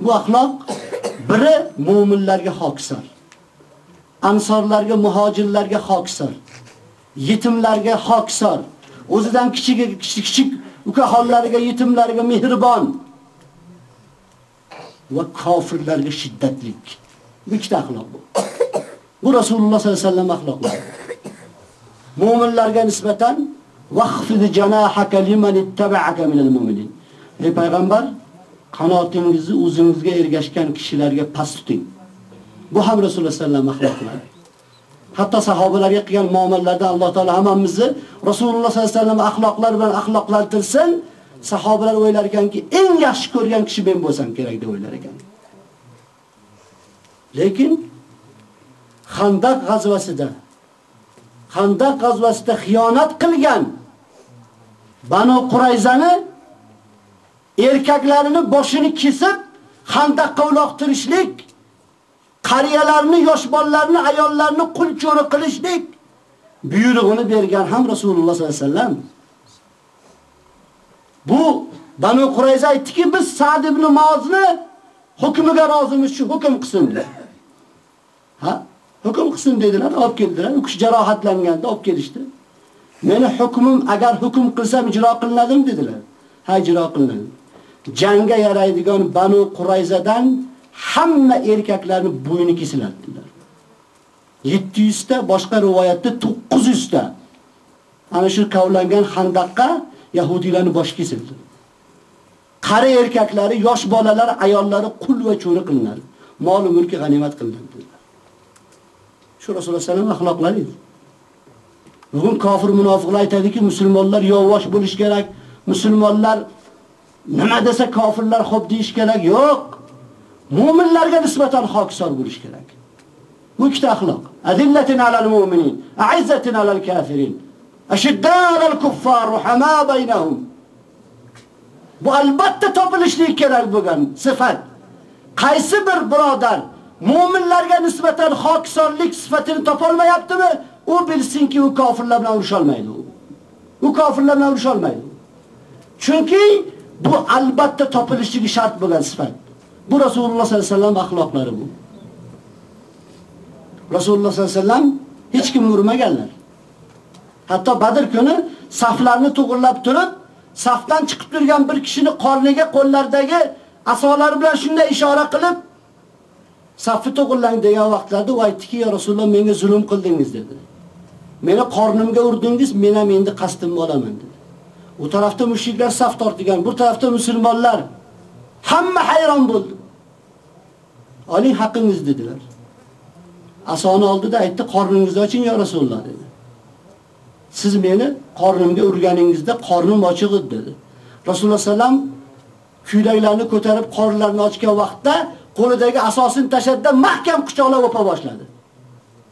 Bu axloq biri mu'minlarga hokisor. Ansorlarga, muhojirlarga hokisor. Yetimlarga hokisor. O'zidan kichik kichik kichik ukaxonlariga, yetimlarga mehribon. Va kofirlarga shiddatlik. Ikkita axloq bu. Bu Rasululloh sollallohu alayhi vasallam axloqlari. Mu'minlarga nisbatan vaqfid janahaka liman ittaba'aka minal mu'minin. Ey payg'ambar, qanotingizni o'zingizga ergashgan kishilarga past tuting. Bu ham Rasululloh sallallohu alayhi vasallam axloqlari. Hatto sahobalarga qilgan muomallarda Alloh taolo hammamizni Rasululloh sallallohu alayhi vasallam axloqlar bilan axloqlantirsin. Sahobalar o'ylar ekanki, eng yaxshi ko'rgan kishi men bo'lsam kerak deb o'ylar ekan. Lekin Xandaq g'azvasida Xandaq g'azvasida xiyonat qilgan Banu Qurayzani erkaklarini boshini kesib Xandaqqa uloqtirishlik, qariyalarni, yosh bolalarni, ayollarni qul cho'ri qilishlik buyrug'ini bergan ham Rasululloh sollallohu alayhi vasallam. Bu Banu Qurayza aytdiki, biz Sa'd ibn Muozni hukmiga rozimiz, shu hukm qilsin dedi. Ha? Hukm qilsin dedilar, olib keldilar. U kishi jarohatlanganda olib kelishdi. Meni hukmim agar hukm qilsam ijro qilinadimi dedilar. Ha, ijro qilinadi. Jangga yaraydigan Banu Qurayzadan hamma erkaklarni bo'yni kesiladi dedilar. 700 ta, boshqa rivoyatda 900 ta. Ana shu kavlangan xandaqqa yahudiylarning boshi kesildi. Qari erkaklari, yosh bolalar, ayollari qul va cho'ri qilinadi. Mol va mulki g'animat qilinadi. Shu Rasululloh sallallohu alayhi axloqlari. Bugun kofir munofiqlar aytadiki, musulmonlar yovvosh bo'lish kerak. Musulmonlar nima desa kofirlar xo'p deyish kerak. Yo'q. Mu'minlarga nisbatan hokisor bo'lish kerak. Bu ikkita axloq. Adillatin alal mu'minin, a'izzatin alal kafirin. Ashiddan alal kuffar, ruhama baynahum. Bu albatta topilishlik kerak bo'lgan sifat. Qaysi bir birodar mu'minlarga nisbatan hokisorlik sifatini topolmayaptimi? U bilsinki u kofirlar bilan urusha olmaydi. U kofirlar bilan urusha olmaydi. Chunki bu albatta topilishligi shart bo'lgan sifat. Bu Rasululloh sallallohu alayhi vasallam axloqlari bu. Rasululloh sallallohu alayhi vasallam hech kim urmaganlar. Hatto Badr kuni saflarni to'g'irlab turib, safdan chiqib turgan bir kishini qorniga qo'llaridagi asolari bilan shunday ishora qilib safni to'g'irlang degan vaqtlarda u aytdiki, "Ya Rasululloh, menga zulm qildingiz" dedi. Meni qornimga urdingiz, men ham endi qasdimni olaman dedi. U tarafda mushriklar saf tortgan, bu tarafda musulmonlar. Hamma hayron bo'ldi. Oling haqqingiz dedilar. Asoni oldida aytdi, qorningizni oching ya Rasululloh dedi. Siz meni qornimga urganingizda qornim ochiq edi dedi. Rasululloh sallam kuylaklarni ko'tarib qornlarini ochgan vaqtda qo'lidagi asosini tashladi mahkam quchoqlab o'pa boshladi.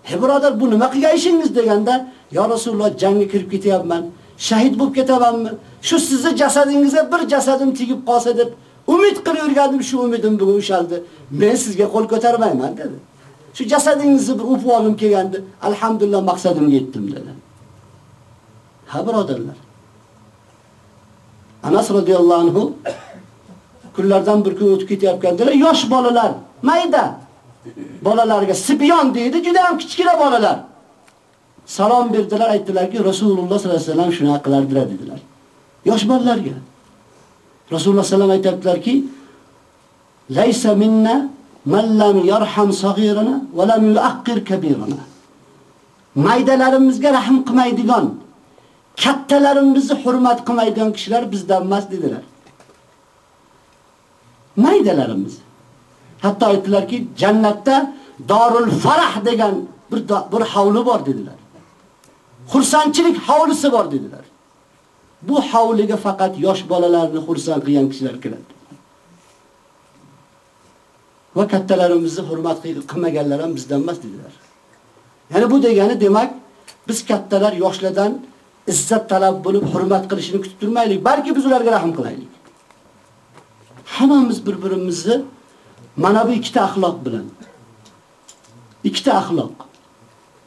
"Hey birodar, bu nima qilgan ishingiz?" deganda, "Ya Rasululloh, jangga kirib ketyapman. Shahid bo'lib ketamanmi? Shu sizni jasadingizga bir jasadim tegib qolsa deb umid qilib yurgandim, shu umidim bugun ushaldi. Men sizga qo'l ko'tarmayman" dedi. Shu jasadingizni bir o'pib olgim kelgandi. Alhamdulillah maqsadimga yetdim dedi. Ha birodarlar. Anas radhiyallohu anhu kunlardan bir kun o'tib ketayotgandilar, yosh bolalar, mayda bolalarga sibyon deydi, juda ham kichkina bolalar. Salom berdilar, aytdilarki, Rasululloh sollallohu alayhi vasallam shunaqa qilardilar dedilar. Yosh bolalarga. Rasululloh sallam aytibdilarki, "Laysa minna man lam yarham saghirana va lam yu'aqqir kabirana." maydalarimizga rahm qilmaydigan, kattalarimizni hurmat qilmaydigan kishilar bizdan emas dedilar. Maydalarimiz. Hatto aytdilarki, jannatda Darul Farah degan bir bir havli bor dedilar. Xursandchilik havlisi bor dedilar. Bu havliga faqat yosh bolalarni xursand qilgan kishilar kiradi. Va kattalarimizni hurmat qilmaganlar ham bizdan emas dedilar. Ya'ni bu degani demak, biz kattalar yoshlardan izzat talab bo'lib hurmat qilishini kutib turmaylik, balki biz ularga rahm qilaylik. Hammamiz bir-birimizni mana bu ikkita axloq bilan ikkita axloq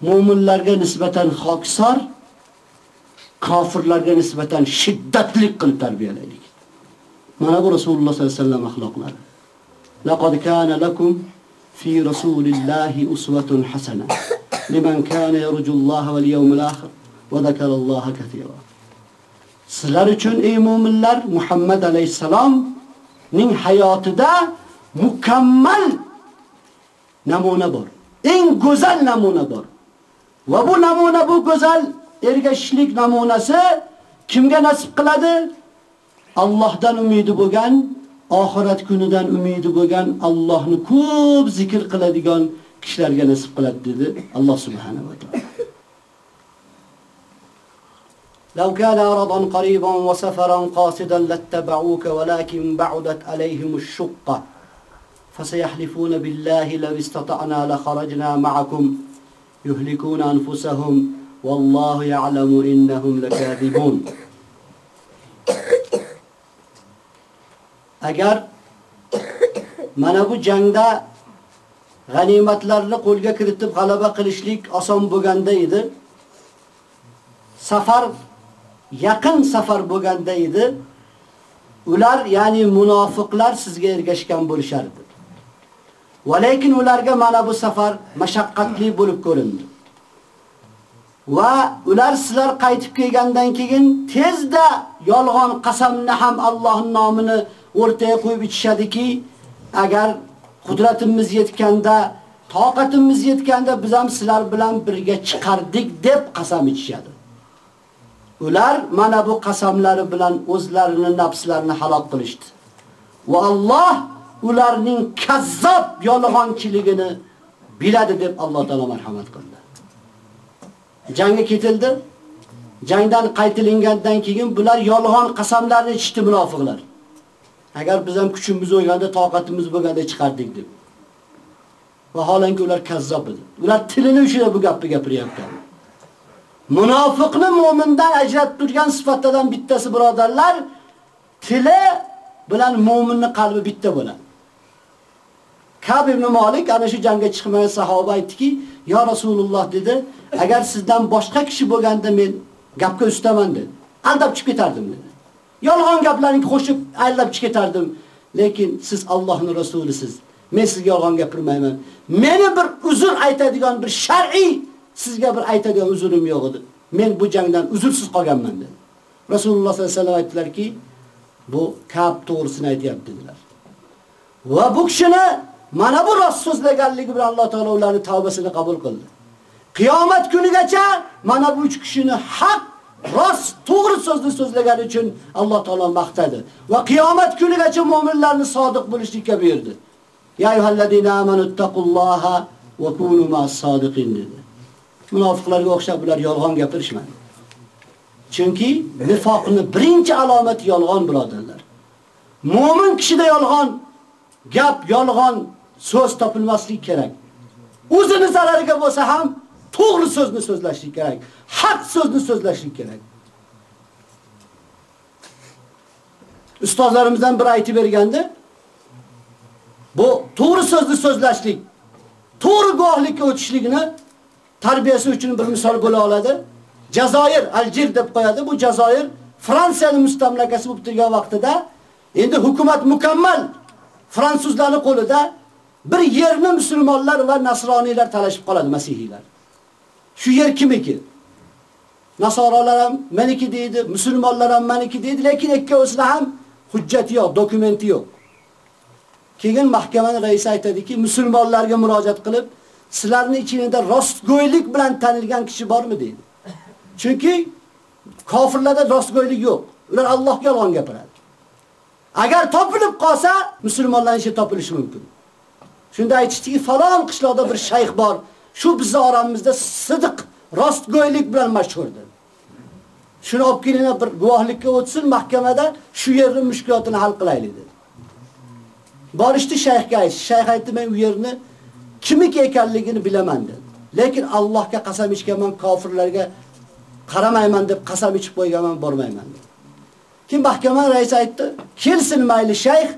mu'minlarga nisbatan xokisor, kofirlarga nisbatan shiddatli qilib tarbiyalaylik. Mana bu Rasululloh sollallohu alayhi vasallam axloqlari. Laqad kana lakum fi rasulillahi uswatun hasana liman kana yarjulloha wal yawmal akhir va zakaralloha katira. Sizlar uchun ey mu'minlar Muhammad alayhisalom ning hayotida mukammal namuna bor. Eng go'zal namuna bor. Va bu namuna bu go'zal ergashishlik namunasi kimga nasib qiladi? Allohdan umidi bo'lgan, oxirat kunidan umidi bo'lgan, Allohni ko'p zikr qiladigan kishilarga nasib qiladi dedi Alloh subhanahu va taolo. لو كان عرضا قريبا وسفرا قاصدا لاتبعوك ولكن بعدت عليهم الشقة فسيحلفون بالله لو استطعنا لخرجنا معكم يهلكون أنفسهم والله يعلم إنهم لكاذبون agar mana bu jangda g'animatlarni qo'lga kiritib g'alaba qilishlik oson bo'lganda edi safar yaqin safar bo'lganda edi ular ya'ni munofiqlar sizga ergashgan bo'lishardi Va lekin ularga mana bu safar mashaqqatli bo'lib ko'rindi. Va ular sizlar qaytib kelgandan keyin tezda yolg'on qasamni ham Allohning nomini o'rtaga qo'yib ichishadiki, agar qudratimiz yetganda, toqatimiz yetganda biz ham sizlar bilan birga chiqardik deb qasam ichishadi. Ular mana bu qasamlari bilan o'zlarini nafslarini halok qilishdi. Va Alloh ularning kazzob yolg'onchiligini biladi deb Alloh taolo marhamat qildi. Jangga ketildi. Jangdan qaytilingandan keyin bular yolg'on qasamlarni ichdi munofiqlar. Agar biz ham kuchimiz bo'lganda, toqatimiz bo'lganda chiqardik deb. Vaholanki ular kazzob edi. Ular tilini uchida bu gapni gapiryapti. Munofiqni mu'mindan ajratib turgan sifatlardan bittasi birodarlar, tili bilan mu'minning qalbi bitta bo'ladi. Kab ibn Malik ana shu jangga chiqmagan sahoba aytdiki, "Ya Rasululloh" dedi, "Agar sizdan boshqa kishi bo'lganda men gapga ustaman" dedi. Aldab chiqib ketardim dedi. Yolg'on gaplarni qo'shib aldab chiqib ketardim, lekin siz Allohning rasulisiz. Men sizga yolg'on gapirmayman. Meni bir uzr aytadigan bir shar'iy sizga bir aytadigan uzrim yo'q edi. Men bu jangdan uzrsiz qolganman dedi. Rasululloh sollallohu alayhi vasallam aytdilarki, bu Kab to'g'risini aytyapti dedilar. Va bu kishini mana bu rost so'zlaganligi bilan Alloh taolo ularning tavbasini qabul qildi. Qiyomat kunigacha mana bu uch kishini haq rost to'g'ri so'zni so'zlagani uchun Alloh taolo maqtadi va qiyomat kunigacha mu'minlarni sodiq bo'lishlikka buyurdi. Ya ayyuhallazina amanu taqulloha va kunu ma'as-sodiqin dedi. Munofiqlarga o'xshab bular yolg'on gapirishmadi. Chunki nifoqning birinchi alomati yolg'on birodarlar. Mu'min kishida yolg'on, gap yolg'on so'z topilmasligi kerak. O'zini zarariga bo'lsa ham to'g'ri so'zni so'zlashlik kerak. Haq so'zni so'zlashlik kerak. Ustozlarimizdan biri aytib bergandi. Bu to'g'ri so'zni so'zlashlik, to'g'ri guvohlikka o'tishlikni tarbiyasi uchun bir misol bo'la oladi. Jazoir, Aljir deb qo'yadi. Bu Jazoir Fransiyaning mustamlakasi bo'lib turgan vaqtida endi hukumat mukammal fransuzlarning qo'lida bir yerni musulmonlar va nasroniylar talashib qoladi, masihiylar. Shu yer kimniki? Nasorolar ham meniki deydi, musulmonlar ham meniki deydi, lekin ikkovsida ham hujjati yo'q, dokumenti yo'q. Keyin mahkamaning raisi aytadiki, musulmonlarga murojaat qilib, sizlarning ichingizda rostgo'ylik bilan tanilgan kishi bormi deydi. Chunki kofirlarda rostgo'ylik yo'q. Ular Allohga yolg'on gapiradi. Agar topilib qolsa, musulmonlarning ishi topilishi mumkin. Shunda aytishdiki, falon qishloqda bir shayx bor. Shu bizning oramizda sidiq, rostgo'ylik bilan mashhurdir. Shuni olib kelinglar bir guvohlikka o'tsin mahkamada, shu yerning mushkulotini hal qilaylik dedi. Borishdi shayxga aytdi. Shayx aytdi, men u yerni kimniki ekanligini bilaman dedi. Lekin Allohga qasam ichganman, kofirlarga qaramayman deb qasam ichib qo'yganman, bormayman dedi. Kim mahkama raisi aytdi, kelsin mayli shayx,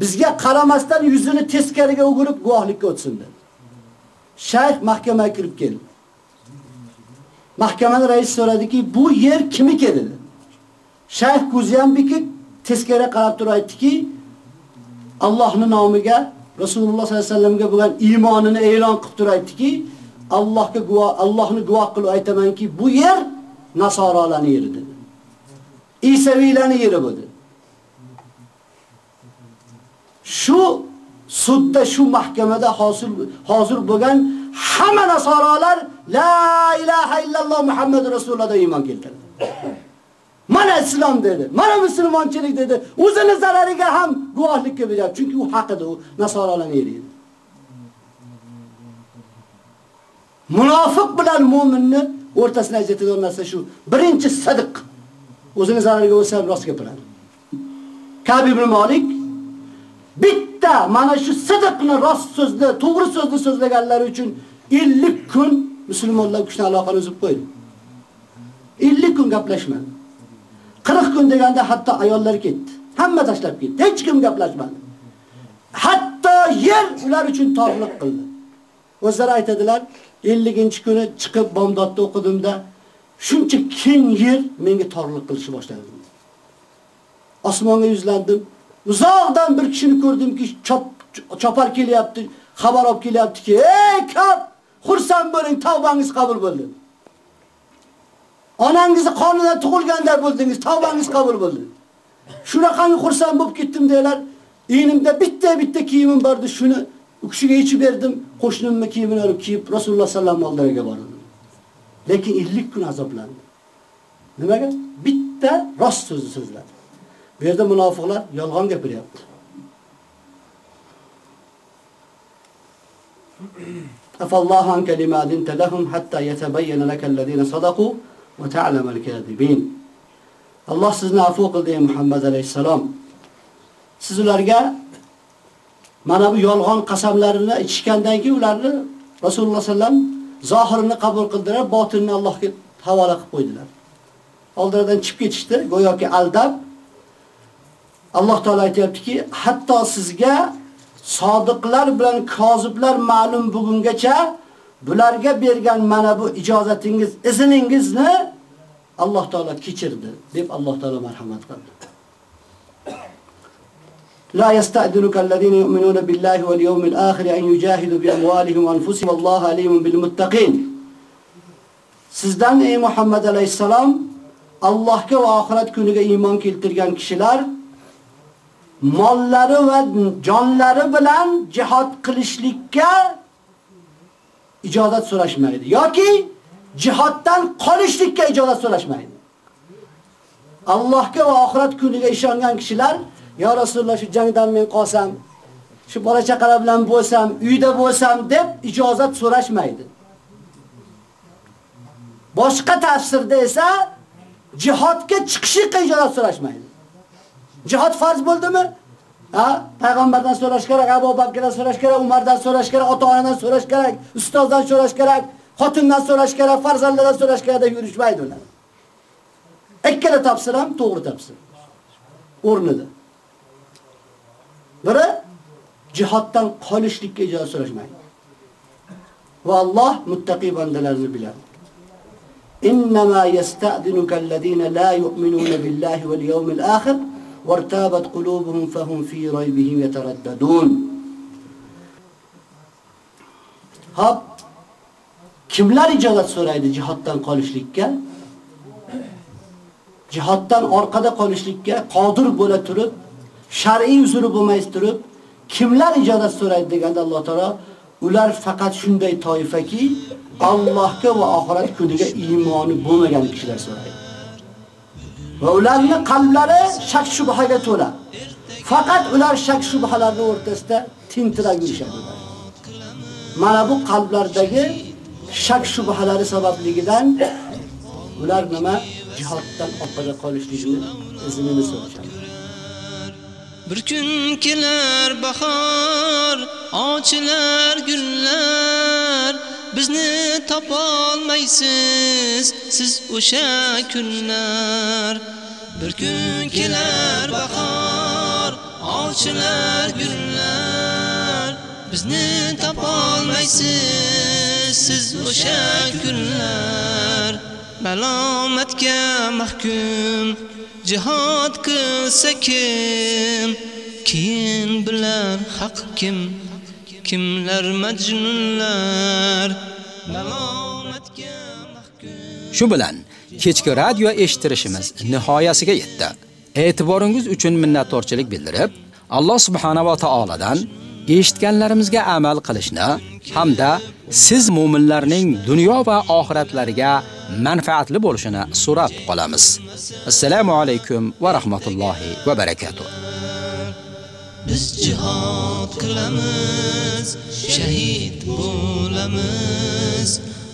bizga qaramasdan yuzini teskariga o'girib guvohlikka o'tsin dedi. Shayx mahkamaga kirib keldi. Mahkamaning raisi so'radiki, bu yer kimniki dedi. Shayx ko'zi ham bikib teskariga qarab turib aytdiki, Allohning nomiga Rasululloh sollallohu alayhi vasallamga bo'lgan iymonini e'lon qilib turib aytdiki, Allohga guvoh, Allohni guvoh qilib aytamanki, bu yer nasoralarning yeri dedi. Isaviylarning yeri bu dedi. Shu sudda shu mahkamada hosil hozir bo'lgan hamma nasorolar la ilaha illalloh Muhammad rasulullohga iymon keltirdi. Mana islom dedi. Mana musulmonchilik dedi. O'zini zarariga ham guvohlik beradi. Chunki u haq edi, u nasorolarning yeri edi. Munofiq bilan mu'minni o'rtasini ajratadigan narsa shu. Birinchi sadiq. O'zini zarariga bo'lsa ham rost gapiradi. Ka'b ibn Malik bitta mana shu sidiqni, rost so'zni, to'g'ri so'zni so'zlaganlari uchun 50 kun musulmonlar kuchni aloqani uzib qo'ydi. 50 kun gaplashmadi. 40 kun deganda hatto ayollar ketdi. Hamma tashlab ketdi. Hech kim gaplashmadi. Hatto yer ular uchun tog'liq qildi. O'zlari aytadilar, 50-kuni chiqib bomdodda o'qidimda, shuncha keng yer menga torliq qilishni boshladi. Osmonga yuzlandim. Uzoqdan bir kishini ko'rdimki, chop chopar kelyapti, xabar olib kelyaptiki, "Ey kap, xursand bo'ling, tavbangiz qabul bo'ldi." Onangizni qonidan tug'ilganda bo'ldingiz, tavbangiz qabul bo'ldi. Shunaqangi xursand bo'lib ketdim deylar. Eynimda bitta-bitta kiyimim bordi, shuni u kishiga yechib berdim, qo'shnimni kiyimini olib kiyib Rasululloh sallallohu alayhi oldilariga bordim. Lekin 50 kun azoblandi. Nimaga? Bitta rost so'zni so'zladi. Bu yerda munofiqlar yolg'on gapiryapti. Afallohu an kalimatin talahum hatta yatabayyana lakal ladina sadaqu va ta'lamal kadibin. Alloh sizni afv qildi ey Muhammad alayhisalom. Siz ularga mana bu yolg'on qasamlarini ichishgandan keyin ularni Rasululloh sallam zohirini qabul qildilar, botinni Allohga havola qilib qo'ydilar. Oldiradan chiqib ketishdi, go'yoki aldab Alloh taolo aytayaptiki, hatto sizga sodiqlar bilan koziblar ma'lum bugungacha bularga bergan mana bu ijozatingiz, izningizni Alloh taolo kechirdi deb Alloh taolo marhamat qildi. لا يستأذنك الذين يؤمنون بالله واليوم الآخر أن يجاهدوا بأموالهم وأنفسهم والله عليم بالمتقين Sizdan ey Muhammad alayhisalom Allohga va oxirat kuniga iymon keltirgan kishilar mollari va jonlari bilan jihad qilishlikka ijozat so'rashmaydi yoki jihoddan qolishlikka ijozat so'rashmaydi. Allohga va oxirat kuniga ishongan kishilar yo Rasululloh, shu jangdan men qolsam, shu bola chaqalar bilan bo'lsam, uyda bo'lsam" deb ijozat so'rashmaydi. Boshqa tafsirda esa jihodga chiqishga ijozat so'rashmaydi. Jihad farz bo'ldimi? Ha? Payg'ambardan so'rash kerak, Abu Bakrdan so'rash kerak, Umardan so'rash kerak, ota-onadan so'rash kerak, ustozdan so'rash kerak, xotindan so'rash kerak, farzandlardan so'rash kerak deb yurishmaydi ular. Ikkala tafsir ham to'g'ri tafsir. O'rnida. Biri jihaddan qolishlikka ijoza so'rashmaydi. Va Alloh muttaqi bandalarini biladi. Innama yasta'dinuka allazina la yu'minuna billahi wal yawmil akhir وارتابت قلوبهم فهم في ريبهم يترددون Hop kimlar ijozat so'raydi jihoddan qolishlikka? Jihoddan orqada qolishlikka qodir bo'la turib, shar'iy uzri bo'lmay turib, kimlar ijozat so'raydi deganda Alloh taolo ular faqat shunday toifaki Allohga va oxirat kuniga iymoni bo'lmagan kishilar so'raydi. Va ularning qalblari shak shubhaga to'la. Faqat ular shak shubhalarning o'rtasida tintirab yurishadi. Mana bu qalblardagi shak shubhalari sababligidan ular nima jihoddan orqada qolishligini iznini so'rashadi. Bir kun kelar bahor, ochilar gullar, bizni topolmaysiz siz o'sha kunlar. Bir kun kelar bahor, olchilar gullar, bizni topolmaysiz siz o'sha kunlar. Malomatga mahkum jihad qilsa kim? Keyin bilar haq kim? Kimlar majnunlar? Malomatga mahkum. Shu bilan kechki radio eshitirishimiz nihoyasiga yetdi. E'tiboringiz uchun minnatdorchilik bildirib, Alloh subhanahu va taoladan eshitganlarimizga amal qilishni hamda siz mu'minlarning dunyo va oxiratlariga manfaatli bo'lishini so'rab qolamiz. Assalomu alaykum va rahmatullohi va barakotuh. biz jihad qilamiz shahid bo'lamiz